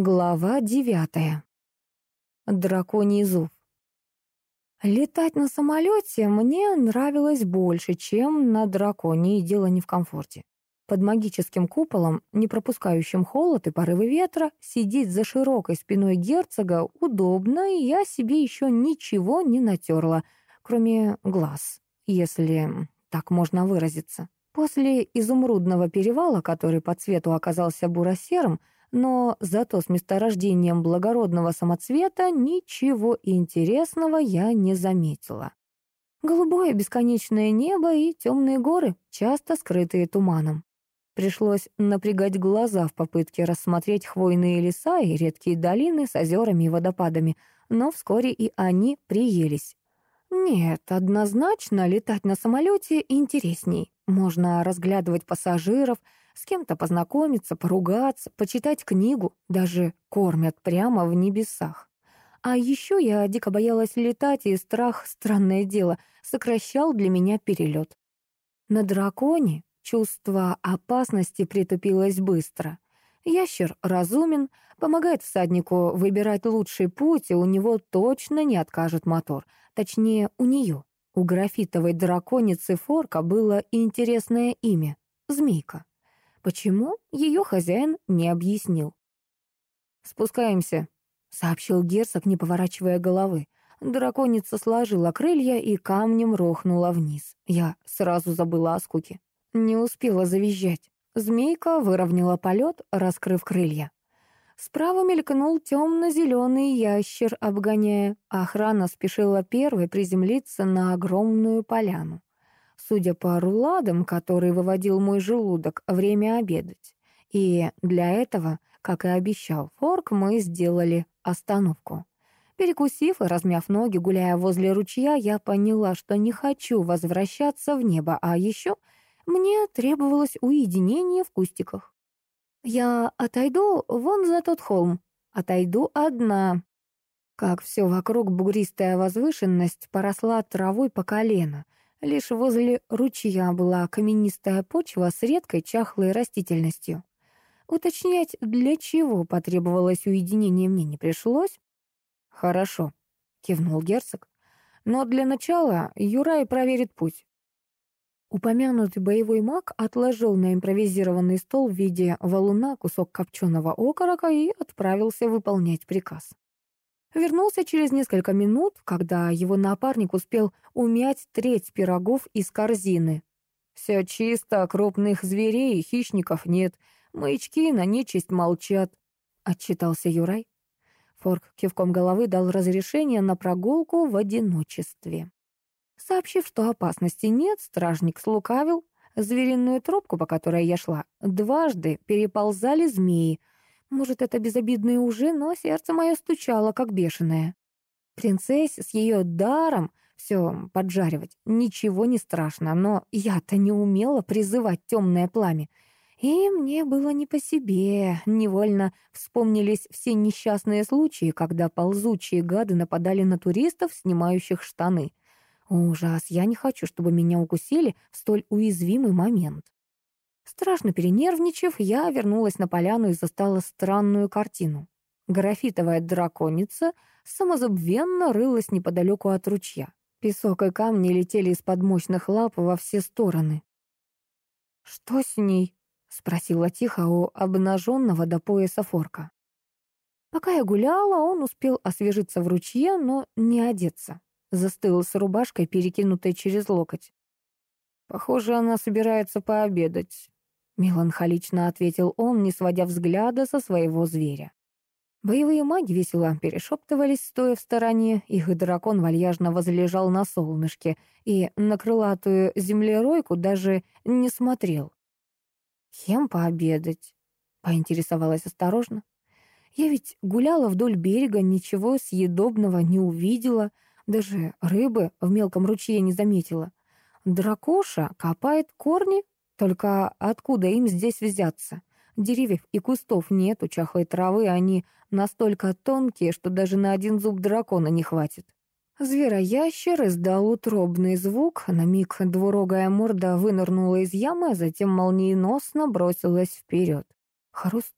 Глава девятая. Драконий зов. Летать на самолете мне нравилось больше, чем на драконе, и дело не в комфорте. Под магическим куполом, не пропускающим холод и порывы ветра, сидеть за широкой спиной герцога удобно, и я себе еще ничего не натерла, кроме глаз, если так можно выразиться. После изумрудного перевала, который по цвету оказался буро-серым, но зато с месторождением благородного самоцвета ничего интересного я не заметила. Голубое бесконечное небо и темные горы, часто скрытые туманом. Пришлось напрягать глаза в попытке рассмотреть хвойные леса и редкие долины с озерами и водопадами, но вскоре и они приелись. Нет, однозначно летать на самолете интересней. Можно разглядывать пассажиров, с кем-то познакомиться, поругаться, почитать книгу, даже кормят прямо в небесах. А еще я дико боялась летать, и страх, странное дело, сокращал для меня перелет. На драконе чувство опасности притупилось быстро. Ящер разумен, помогает всаднику выбирать лучший путь, и у него точно не откажет мотор. Точнее, у нее. У графитовой драконицы Форка было интересное имя — Змейка. Почему, ее хозяин не объяснил. «Спускаемся», — сообщил герцог, не поворачивая головы. Драконица сложила крылья и камнем рухнула вниз. Я сразу забыла о скуке. Не успела завизжать. Змейка выровняла полет, раскрыв крылья. Справа мелькнул темно-зеленый ящер, обгоняя. Охрана спешила первой приземлиться на огромную поляну судя по руладам, которые выводил мой желудок, время обедать. И для этого, как и обещал Форк, мы сделали остановку. Перекусив и размяв ноги, гуляя возле ручья, я поняла, что не хочу возвращаться в небо, а еще мне требовалось уединение в кустиках. Я отойду вон за тот холм, отойду одна. Как все вокруг бугристая возвышенность поросла травой по колено — Лишь возле ручья была каменистая почва с редкой чахлой растительностью. Уточнять, для чего потребовалось уединение, мне не пришлось. «Хорошо», — кивнул герцог. «Но для начала Юрай проверит путь». Упомянутый боевой маг отложил на импровизированный стол в виде валуна кусок копченого окорока и отправился выполнять приказ. Вернулся через несколько минут, когда его напарник успел умять треть пирогов из корзины. «Все чисто, крупных зверей и хищников нет. Маячки на нечисть молчат», — отчитался Юрай. Форк кивком головы дал разрешение на прогулку в одиночестве. Сообщив, что опасности нет, стражник слукавил. Звериную тропку, по которой я шла, дважды переползали змеи, может, это безобидные ужи, но сердце мое стучало, как бешеное. Принцессе с ее даром все поджаривать ничего не страшно, но я-то не умела призывать темное пламя. И мне было не по себе. Невольно вспомнились все несчастные случаи, когда ползучие гады нападали на туристов, снимающих штаны. Ужас, я не хочу, чтобы меня укусили в столь уязвимый момент. Страшно перенервничав, я вернулась на поляну и застала странную картину. Графитовая драконица самозабвенно рылась неподалеку от ручья. Песок и камни летели из-под мощных лап во все стороны. «Что с ней?» — спросила тихо у обнаженного до пояса форка. Пока я гуляла, он успел освежиться в ручье, но не одеться. Застыл с рубашкой, перекинутой через локоть. «Похоже, она собирается пообедать», Меланхолично ответил он, не сводя взгляда со своего зверя. Боевые маги весело перешептывались, стоя в стороне. Их дракон вальяжно возлежал на солнышке и на крылатую землеройку даже не смотрел. «Кем пообедать?» — поинтересовалась осторожно. «Я ведь гуляла вдоль берега, ничего съедобного не увидела, даже рыбы в мелком ручье не заметила. Дракоша копает корни только откуда им здесь взяться? Деревьев и кустов нет, у чахлой травы они настолько тонкие, что даже на один зуб дракона не хватит. Звероящер издал утробный звук, на миг двурогая морда вынырнула из ямы, а затем молниеносно бросилась вперед. Хруст,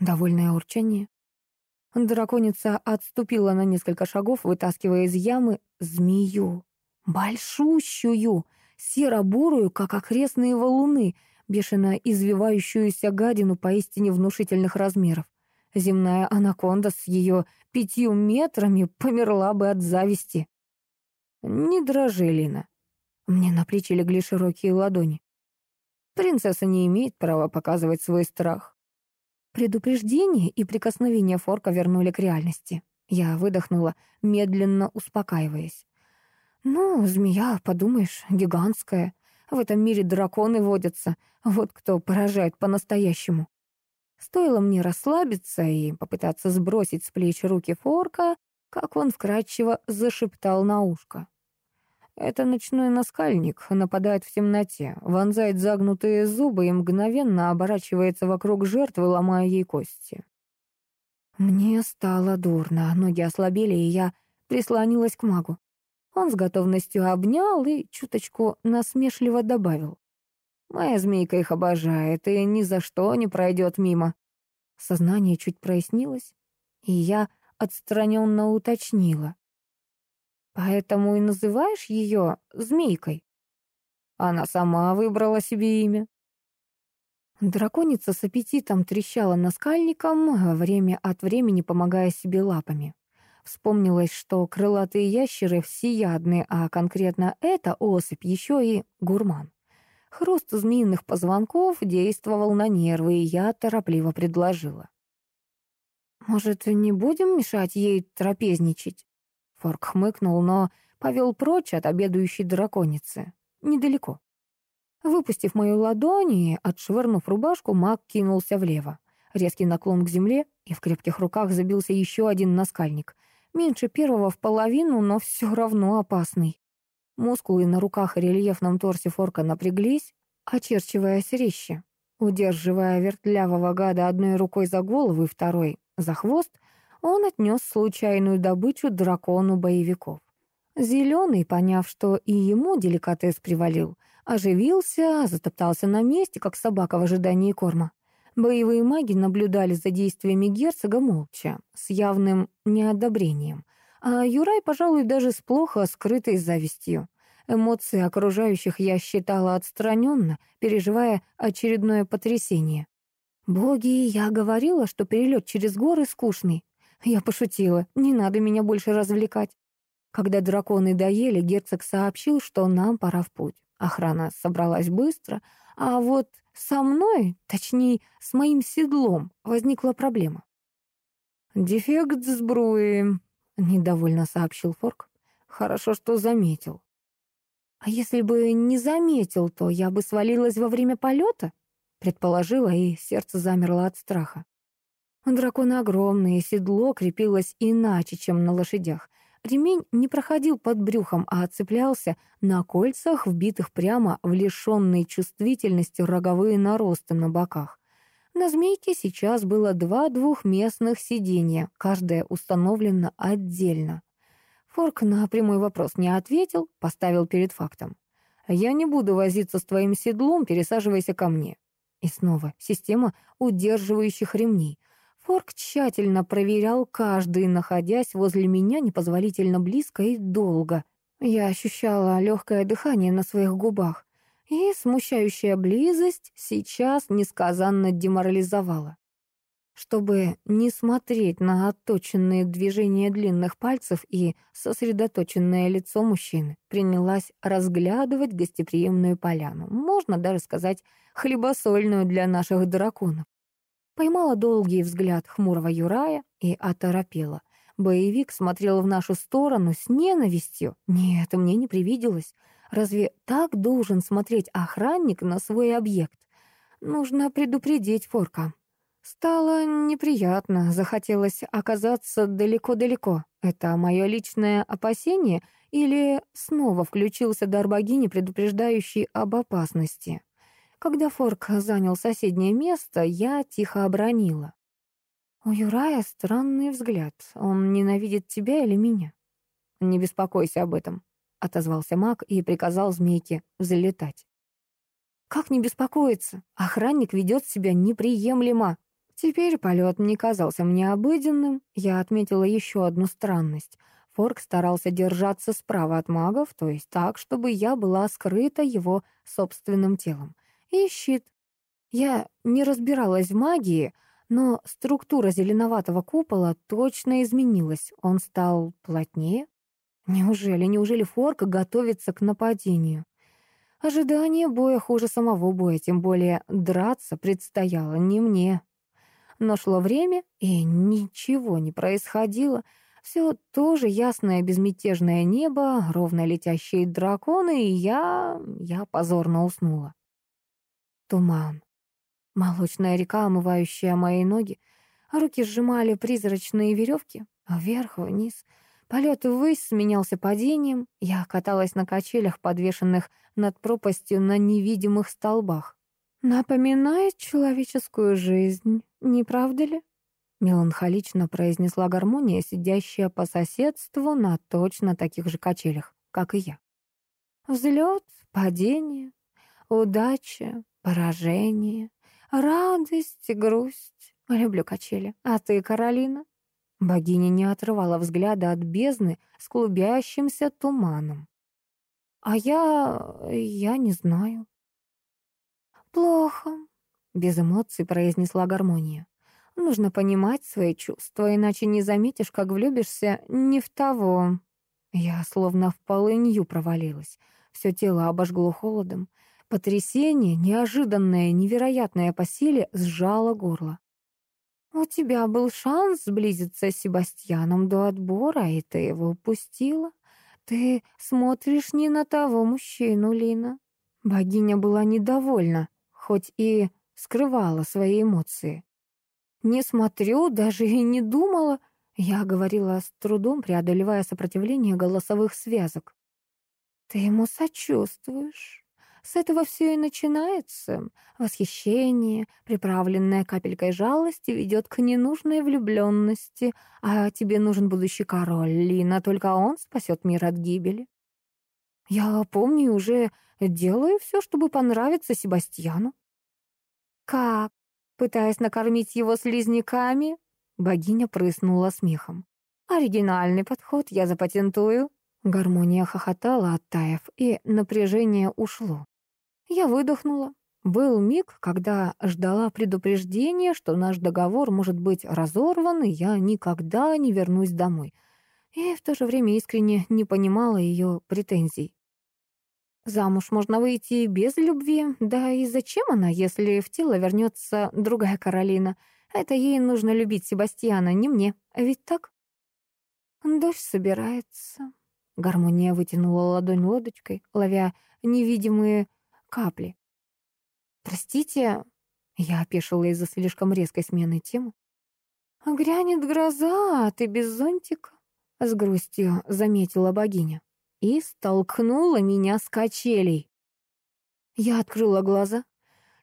довольное урчание. Драконица отступила на несколько шагов, вытаскивая из ямы змею. Большущую, серо-бурую, как окрестные валуны, бешено извивающуюся гадину поистине внушительных размеров. Земная анаконда с ее пятью метрами померла бы от зависти. «Не дрожи, Лина». Мне на плечи легли широкие ладони. Принцесса не имеет права показывать свой страх. Предупреждение и прикосновение Форка вернули к реальности. Я выдохнула, медленно успокаиваясь. «Ну, змея, подумаешь, гигантская. В этом мире драконы водятся. Вот кто поражает по-настоящему». Стоило мне расслабиться и попытаться сбросить с плеч руки Форка, как он вкрадчиво зашептал на ушко. Это ночной наскальник, нападает в темноте, вонзает загнутые зубы и мгновенно оборачивается вокруг жертвы, ломая ей кости. Мне стало дурно, ноги ослабели, и я прислонилась к магу. Он с готовностью обнял и чуточку насмешливо добавил. «Моя змейка их обожает и ни за что не пройдет мимо». Сознание чуть прояснилось, и я отстраненно уточнила. Поэтому и называешь ее змейкой. Она сама выбрала себе имя. Драконица с аппетитом трещала наскальником, время от времени помогая себе лапами. Вспомнилось, что крылатые ящеры всеядны, а конкретно эта особь еще и гурман. Хруст змеиных позвонков действовал на нервы, и я торопливо предложила. «Может, не будем мешать ей трапезничать?» Форк хмыкнул, но повел прочь от обедающей драконицы. Недалеко. Выпустив мою ладонь и отшвырнув рубашку, маг кинулся влево. Резкий наклон к земле, и в крепких руках забился еще один наскальник. Меньше первого в половину, но все равно опасный. Мускулы на руках и рельефном торсе форка напряглись, очерчивая резче. Удерживая вертлявого гада одной рукой за голову и второй за хвост, он отнес случайную добычу дракону боевиков. Зеленый, поняв, что и ему деликатес привалил, оживился, затоптался на месте, как собака в ожидании корма. Боевые маги наблюдали за действиями герцога молча, с явным неодобрением, а Юрай, пожалуй, даже с плохо скрытой завистью. Эмоции окружающих я считала отстраненно, переживая очередное потрясение. «Боги, я говорила, что перелет через горы скучный. Я пошутила, не надо меня больше развлекать. Когда драконы доели, герцог сообщил, что нам пора в путь. Охрана собралась быстро, а вот со мной, точнее, с моим седлом, возникла проблема. «Дефект сбруи», — недовольно сообщил Форк. «Хорошо, что заметил». «А если бы не заметил, то я бы свалилась во время полета?» предположила, и сердце замерло от страха. Драконы огромные, седло крепилось иначе, чем на лошадях. Ремень не проходил под брюхом, а цеплялся на кольцах, вбитых прямо в лишенные чувствительности роговые наросты на боках. На змейке сейчас было два двухместных сиденья, каждое установлено отдельно. Форк на прямой вопрос не ответил, поставил перед фактом. «Я не буду возиться с твоим седлом, пересаживайся ко мне». И снова система удерживающих ремней. Форк тщательно проверял каждый, находясь возле меня непозволительно близко и долго. Я ощущала легкое дыхание на своих губах, и смущающая близость сейчас несказанно деморализовала. Чтобы не смотреть на отточенные движения длинных пальцев и сосредоточенное лицо мужчины, принялась разглядывать гостеприимную поляну, можно даже сказать, хлебосольную для наших драконов. Поймала долгий взгляд хмурого Юрая и оторопела. Боевик смотрел в нашу сторону с ненавистью. Нет, мне не привиделось. Разве так должен смотреть охранник на свой объект? Нужно предупредить Форка. Стало неприятно, захотелось оказаться далеко-далеко. Это мое личное опасение или снова включился дар богини, предупреждающий об опасности? Когда Форк занял соседнее место, я тихо обронила. «У Юрая странный взгляд. Он ненавидит тебя или меня?» «Не беспокойся об этом», — отозвался маг и приказал змейке залетать. «Как не беспокоиться? Охранник ведет себя неприемлемо», — Теперь полет не казался мне обыденным. Я отметила еще одну странность. Форк старался держаться справа от магов, то есть так, чтобы я была скрыта его собственным телом. И щит. Я не разбиралась в магии, но структура зеленоватого купола точно изменилась. Он стал плотнее. Неужели, неужели Форк готовится к нападению? Ожидание боя хуже самого боя, тем более драться предстояло не мне. Но шло время, и ничего не происходило. Все тоже ясное безмятежное небо, ровно летящие драконы, и я... я позорно уснула. Туман. Молочная река, омывающая мои ноги. Руки сжимали призрачные веревки. Вверх, вниз. Полет ввысь сменялся падением. Я каталась на качелях, подвешенных над пропастью на невидимых столбах. «Напоминает человеческую жизнь, не правда ли?» Меланхолично произнесла гармония, сидящая по соседству на точно таких же качелях, как и я. Взлет, падение, удача, поражение, радость, грусть. Люблю качели. А ты, Каролина? Богиня не отрывала взгляда от бездны с клубящимся туманом. А я... я не знаю. Плохо, без эмоций произнесла гармония. Нужно понимать свои чувства, иначе не заметишь, как влюбишься не в того. Я словно в полынью провалилась. Все тело обожгло холодом. Потрясение, неожиданное, невероятное по силе, сжало горло. «У тебя был шанс сблизиться с Себастьяном до отбора, и ты его упустила. Ты смотришь не на того мужчину, Лина». Богиня была недовольна, хоть и скрывала свои эмоции. «Не смотрю, даже и не думала», — я говорила с трудом, преодолевая сопротивление голосовых связок. «Ты ему сочувствуешь. С этого все и начинается. Восхищение, приправленное капелькой жалости, ведет к ненужной влюбленности. А тебе нужен будущий король, Лина, только он спасет мир от гибели. Я помню, уже делаю все, чтобы понравиться Себастьяну. Как? Пытаясь накормить его слизняками, богиня прыснула смехом. «Оригинальный подход я запатентую». Гармония хохотала, оттаив, и напряжение ушло. Я выдохнула. Был миг, когда ждала предупреждения, что наш договор может быть разорван, и я никогда не вернусь домой. И в то же время искренне не понимала ее претензий. Замуж можно выйти без любви. Да и зачем она, если в тело вернется другая Каролина? Это ей нужно любить Себастьяна, не мне. Ведь так? Дождь собирается. Гармония вытянула ладонь лодочкой, ловя невидимые капли. «Простите», — я опешила из-за слишком резкой смены темы. «Грянет гроза, а ты без зонтика», — с грустью заметила богиня и столкнула меня с качелей. Я открыла глаза.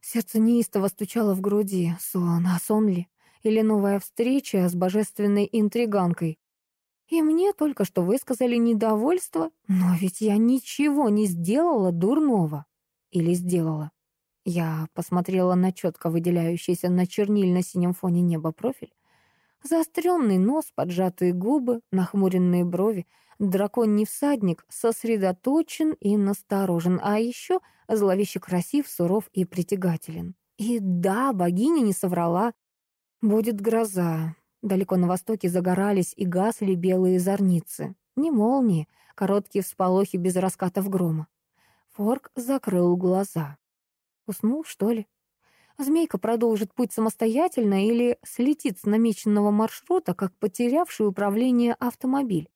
Сердце неистово стучало в груди. Сон, а сон ли? Или новая встреча с божественной интриганкой? И мне только что высказали недовольство, но ведь я ничего не сделала дурного. Или сделала? Я посмотрела на четко выделяющийся на чернильно-синем фоне неба профиль. Заостренный нос, поджатые губы, нахмуренные брови — Драконий всадник сосредоточен и насторожен, а еще зловеще красив, суров и притягателен. И да, богиня не соврала. Будет гроза. Далеко на востоке загорались и гасли белые зорницы. Не молнии, короткие всполохи без раскатов грома. Форк закрыл глаза. Уснул, что ли? Змейка продолжит путь самостоятельно или слетит с намеченного маршрута, как потерявший управление автомобиль.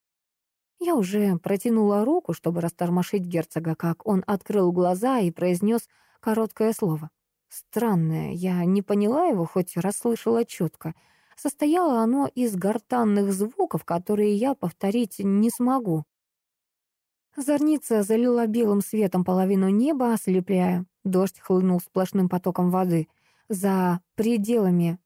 Я уже протянула руку, чтобы растормошить герцога, как он открыл глаза и произнес короткое слово. Странное, я не поняла его, хоть расслышала четко. Состояло оно из гортанных звуков, которые я повторить не смогу. Зорница залила белым светом половину неба, ослепляя. Дождь хлынул сплошным потоком воды. За пределами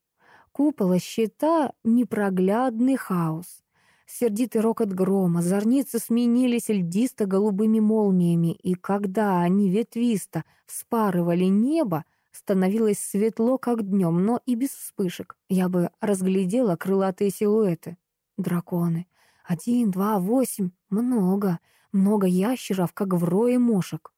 купола щита непроглядный хаос. Сердитый рокот грома, зорницы сменились льдисто-голубыми молниями, и когда они ветвисто вспарывали небо, Становилось светло, как днем, но и без вспышек. Я бы разглядела крылатые силуэты. Драконы. Один, два, восемь. Много. Много ящеров, как в рое мошек.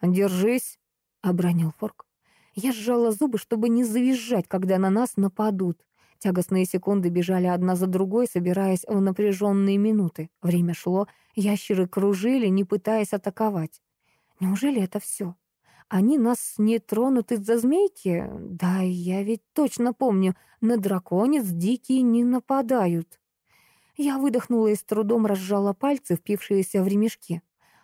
«Держись», — обронил Форк. Я сжала зубы, чтобы не завизжать, когда на нас нападут. Тягостные секунды бежали одна за другой, собираясь в напряженные минуты. Время шло, ящеры кружили, не пытаясь атаковать. Неужели это все? Они нас не тронут из-за змейки? Да, я ведь точно помню, на драконец дикие не нападают. Я выдохнула и с трудом разжала пальцы, впившиеся в ремешки.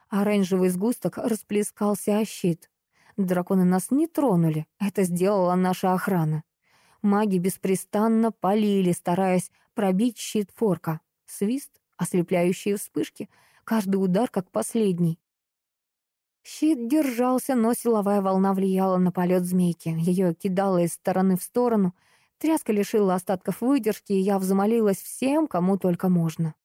Оранжевый сгусток расплескался о щит. Драконы нас не тронули, это сделала наша охрана. Маги беспрестанно полили, стараясь пробить щит форка. Свист, ослепляющие вспышки, каждый удар как последний. Щит держался, но силовая волна влияла на полет змейки. Ее кидало из стороны в сторону. Тряска лишила остатков выдержки, и я взмолилась всем, кому только можно.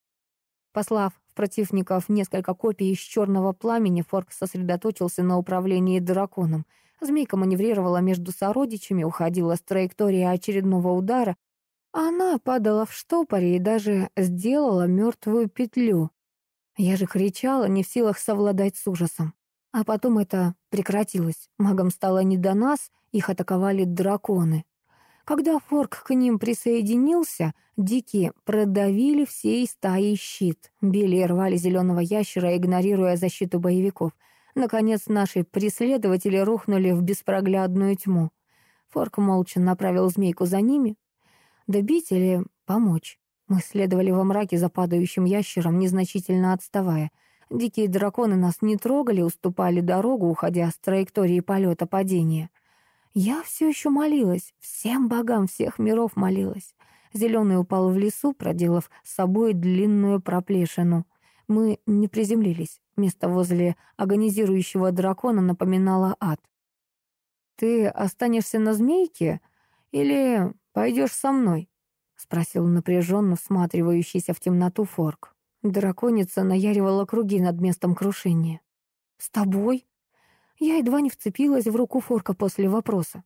Послав в противников несколько копий из черного пламени, Форк сосредоточился на управлении драконом. Змейка маневрировала между сородичами, уходила с траектории очередного удара. Она падала в штопоре и даже сделала мертвую петлю. Я же кричала, не в силах совладать с ужасом. А потом это прекратилось. Магам стало не до нас, их атаковали драконы. Когда Форк к ним присоединился, дикие продавили всей стаи щит. Били и рвали зеленого ящера, игнорируя защиту боевиков. Наконец, наши преследователи рухнули в беспроглядную тьму. Форк молча направил змейку за ними. Добить или помочь? Мы следовали во мраке за падающим ящером, незначительно отставая — Дикие драконы нас не трогали, уступали дорогу, уходя с траектории полета падения. Я все еще молилась, всем богам всех миров молилась. Зеленый упал в лесу, проделав с собой длинную проплешину. Мы не приземлились. Место возле агонизирующего дракона напоминало ад. «Ты останешься на змейке или пойдешь со мной?» — спросил напряженно всматривающийся в темноту Форк. Драконица наяривала круги над местом крушения. «С тобой?» Я едва не вцепилась в руку Форка после вопроса.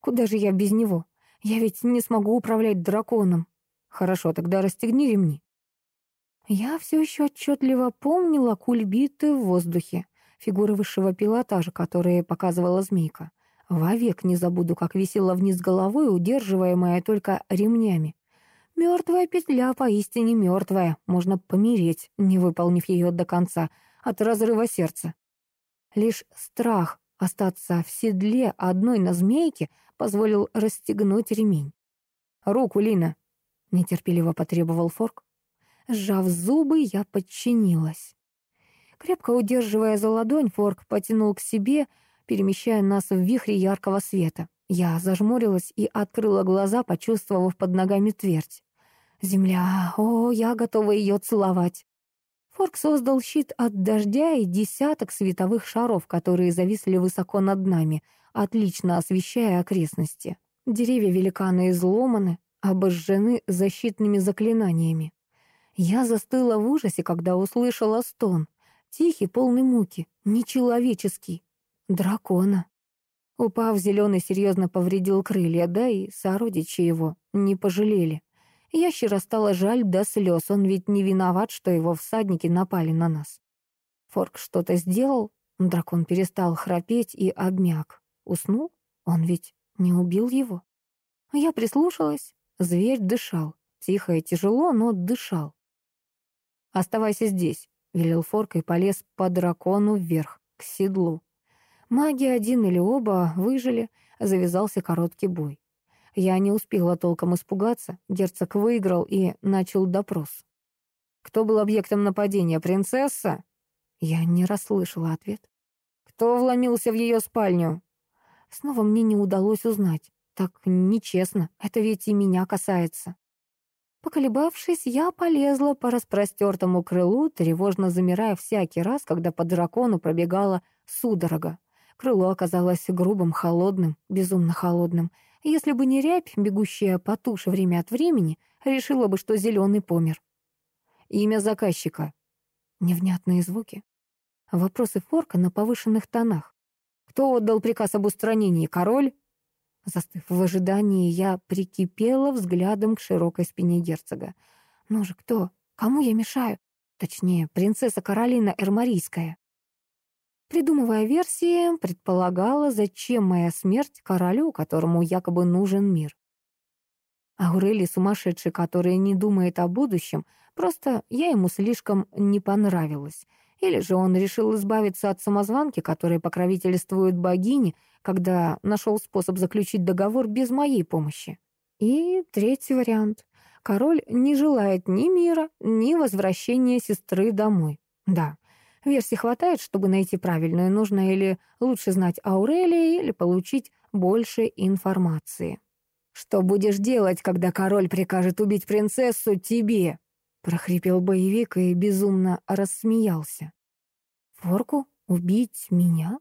«Куда же я без него? Я ведь не смогу управлять драконом». «Хорошо, тогда расстегни ремни». Я все еще отчетливо помнила кульбиты в воздухе, фигуры высшего пилотажа, которые показывала змейка. Вовек не забуду, как висела вниз головой, удерживаемая только ремнями. Мертвая петля поистине мертвая. Можно помереть, не выполнив ее до конца, от разрыва сердца. Лишь страх остаться в седле одной на змейке позволил расстегнуть ремень. «Руку, Лина!» — нетерпеливо потребовал Форк. Сжав зубы, я подчинилась. Крепко удерживая за ладонь, Форк потянул к себе, перемещая нас в вихре яркого света. Я зажмурилась и открыла глаза, почувствовав под ногами твердь. Земля, о, я готова ее целовать. Форк создал щит от дождя и десяток световых шаров, которые зависли высоко над нами, отлично освещая окрестности. Деревья великаны изломаны, обожжены защитными заклинаниями. Я застыла в ужасе, когда услышала стон. Тихий, полный муки, нечеловеческий. Дракона. Упав, зеленый серьезно повредил крылья, да и сородичи его не пожалели. Ящера стало жаль до слез, он ведь не виноват, что его всадники напали на нас. Форк что-то сделал, дракон перестал храпеть и обмяк. Уснул? Он ведь не убил его. Я прислушалась, зверь дышал. Тихо и тяжело, но дышал. «Оставайся здесь», — велел Форк и полез по дракону вверх, к седлу. Маги один или оба выжили, завязался короткий бой. Я не успела толком испугаться, герцог выиграл и начал допрос. «Кто был объектом нападения, принцесса?» Я не расслышала ответ. «Кто вломился в ее спальню?» Снова мне не удалось узнать. Так нечестно, это ведь и меня касается. Поколебавшись, я полезла по распростертому крылу, тревожно замирая всякий раз, когда по дракону пробегала судорога. Крыло оказалось грубым, холодным, безумно холодным. Если бы не рябь, бегущая по туше время от времени, решила бы, что зеленый помер. Имя заказчика. Невнятные звуки. Вопросы Форка на повышенных тонах. Кто отдал приказ об устранении? Король?» Застыв в ожидании, я прикипела взглядом к широкой спине герцога. «Ну же, кто? Кому я мешаю? Точнее, принцесса Каролина Эрмарийская». Придумывая версии, предполагала, зачем моя смерть королю, которому якобы нужен мир. Аурели сумасшедший, который не думает о будущем, просто я ему слишком не понравилась. Или же он решил избавиться от самозванки, которая покровительствует богине, когда нашел способ заключить договор без моей помощи. И третий вариант. Король не желает ни мира, ни возвращения сестры домой. Да, версий хватает, чтобы найти правильную. Нужно или лучше знать Аурелии, или получить больше информации. «Что будешь делать, когда король прикажет убить принцессу тебе?» прохрипел боевик и безумно рассмеялся. «Форку? Убить меня?»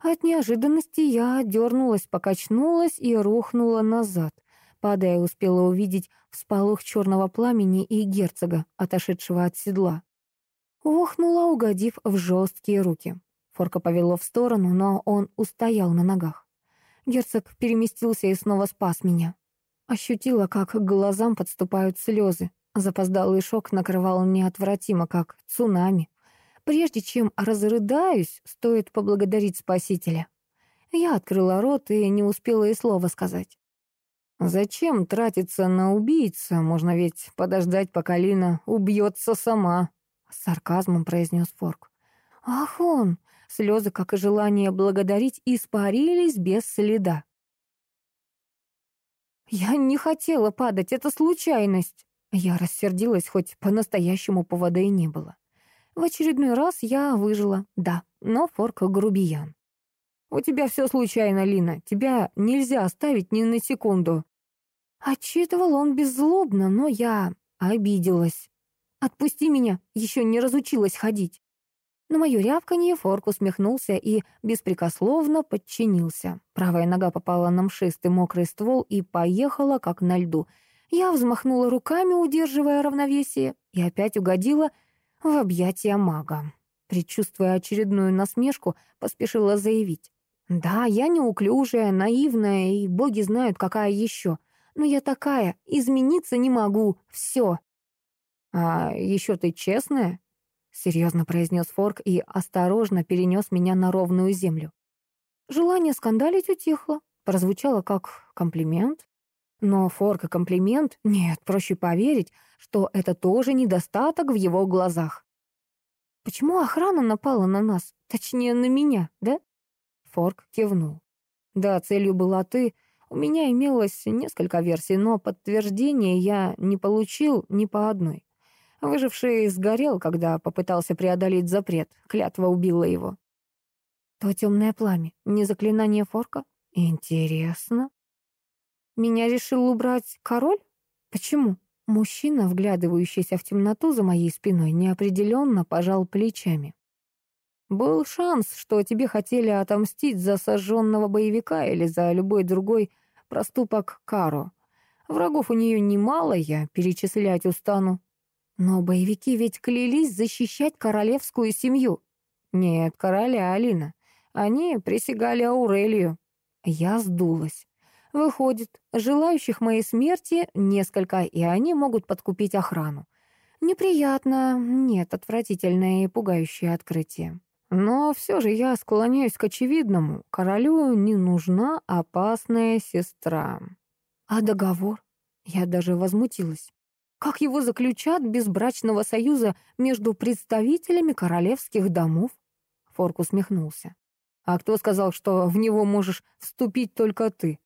От неожиданности я дернулась, покачнулась и рухнула назад. Падая, успела увидеть всполох черного пламени и герцога, отошедшего от седла. Охнула, угодив в жесткие руки. Форка повело в сторону, но он устоял на ногах. Герцог переместился и снова спас меня. Ощутила, как к глазам подступают слезы. Запоздалый шок накрывал неотвратимо, как цунами. Прежде чем разрыдаюсь, стоит поблагодарить Спасителя. Я открыла рот и не успела и слова сказать. «Зачем тратиться на убийца? Можно ведь подождать, пока Лина убьется сама», — с сарказмом произнес Форк. «Ах он!» Слезы, как и желание благодарить, испарились без следа. «Я не хотела падать, это случайность!» Я рассердилась, хоть по-настоящему повода и не было. В очередной раз я выжила, да, но Форк грубиян. «У тебя все случайно, Лина. Тебя нельзя оставить ни на секунду». Отчитывал он беззлобно, но я обиделась. «Отпусти меня, еще не разучилась ходить». На мое рявканье Форк усмехнулся и беспрекословно подчинился. Правая нога попала на мшистый мокрый ствол и поехала, как на льду — я взмахнула руками, удерживая равновесие, и опять угодила в объятия мага. Предчувствуя очередную насмешку, поспешила заявить. «Да, я неуклюжая, наивная, и боги знают, какая еще. Но я такая, измениться не могу, все». «А еще ты честная?» — серьезно произнес Форк и осторожно перенес меня на ровную землю. Желание скандалить утихло, прозвучало как комплимент. Но Форк и комплимент? Нет, проще поверить, что это тоже недостаток в его глазах. Почему охрана напала на нас? Точнее, на меня, да? Форк кивнул. Да, целью была ты. У меня имелось несколько версий, но подтверждения я не получил ни по одной. Выживший сгорел, когда попытался преодолеть запрет. Клятва убила его. То темное пламя, не заклинание Форка? Интересно. Меня решил убрать король? Почему? Мужчина, вглядывающийся в темноту за моей спиной, неопределенно пожал плечами. Был шанс, что тебе хотели отомстить за сожженного боевика или за любой другой проступок Каро. Врагов у нее немало, я перечислять устану. Но боевики ведь клялись защищать королевскую семью. Нет, короля Алина. Они присягали Аурелию. Я сдулась. Выходит, желающих моей смерти несколько, и они могут подкупить охрану. Неприятно, нет, отвратительное и пугающее открытие. Но все же я склоняюсь к очевидному. Королю не нужна опасная сестра. А договор? Я даже возмутилась. Как его заключат без брачного союза между представителями королевских домов? Форк усмехнулся. А кто сказал, что в него можешь вступить только ты?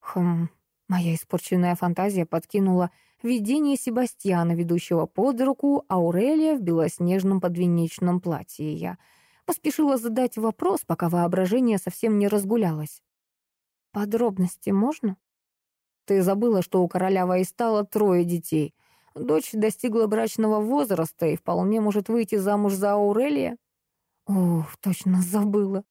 Хм, моя испорченная фантазия подкинула видение Себастьяна, ведущего под руку Аурелия в белоснежном подвенечном платье. Я поспешила задать вопрос, пока воображение совсем не разгулялось. «Подробности можно?» «Ты забыла, что у короля Вайстала трое детей. Дочь достигла брачного возраста и вполне может выйти замуж за Аурелия?» «Ух, точно забыла.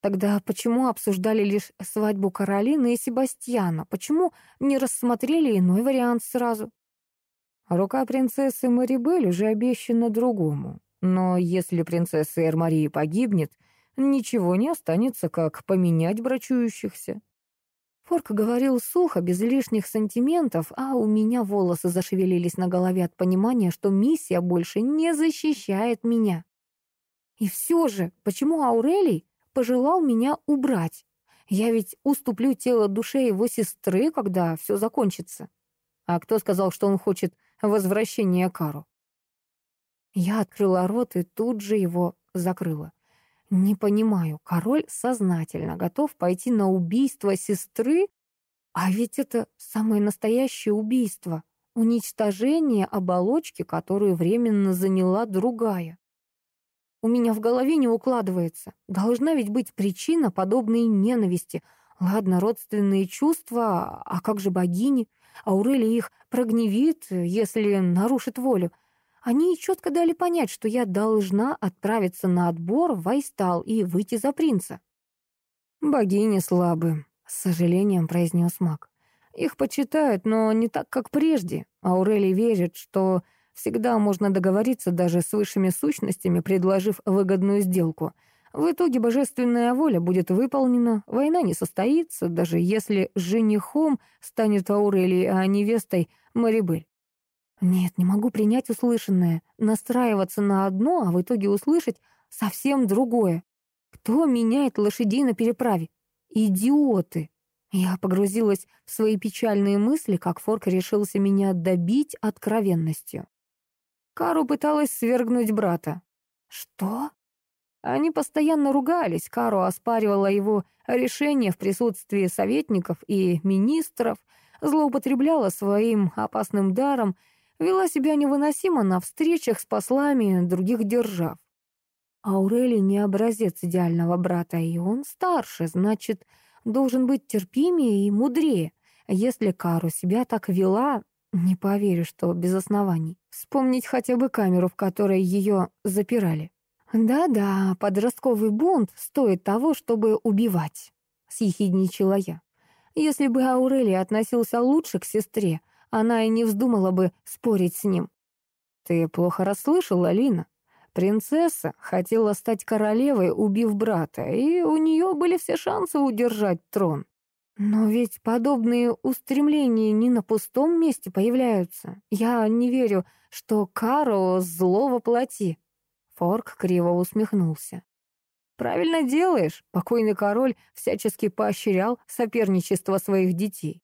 Тогда почему обсуждали лишь свадьбу Каролины и Себастьяна? Почему не рассмотрели иной вариант сразу? Рука принцессы Марибель уже обещана другому. Но если принцесса Эрмарии погибнет, ничего не останется, как поменять брачующихся. Форк говорил сухо, без лишних сантиментов, а у меня волосы зашевелились на голове от понимания, что миссия больше не защищает меня. И все же, почему Аурелий пожелал меня убрать? Я ведь уступлю тело душе его сестры, когда все закончится. А кто сказал, что он хочет возвращения Кару? Я открыла рот и тут же его закрыла. Не понимаю, король сознательно готов пойти на убийство сестры? А ведь это самое настоящее убийство. Уничтожение оболочки, которую временно заняла другая. У меня в голове не укладывается. Должна ведь быть причина подобной ненависти. Ладно, родственные чувства, а как же богини? Аурели их прогневит, если нарушит волю. Они четко дали понять, что я должна отправиться на отбор в Вайстал и выйти за принца. «Богини слабы», — с сожалением произнес маг. «Их почитают, но не так, как прежде. Аурели верит, что всегда можно договориться даже с высшими сущностями, предложив выгодную сделку. В итоге божественная воля будет выполнена, война не состоится, даже если женихом станет Аурелий, а невестой — Марибель. Нет, не могу принять услышанное, настраиваться на одно, а в итоге услышать совсем другое. Кто меняет лошадей на переправе? Идиоты! Я погрузилась в свои печальные мысли, как Форк решился меня добить откровенностью. Кару пыталась свергнуть брата. Что? Они постоянно ругались, Кару оспаривала его решение в присутствии советников и министров, злоупотребляла своим опасным даром Вела себя невыносимо на встречах с послами других держав. Аурели не образец идеального брата, и он старше, значит, должен быть терпимее и мудрее. Если Кару себя так вела, не поверю, что без оснований. Вспомнить хотя бы камеру, в которой ее запирали. «Да-да, подростковый бунт стоит того, чтобы убивать», — съехидничала я. «Если бы Аурелий относился лучше к сестре, она и не вздумала бы спорить с ним. «Ты плохо расслышала, Лина. Принцесса хотела стать королевой, убив брата, и у нее были все шансы удержать трон. Но ведь подобные устремления не на пустом месте появляются. Я не верю, что Каро зло воплоти». Форк криво усмехнулся. «Правильно делаешь. Покойный король всячески поощрял соперничество своих детей.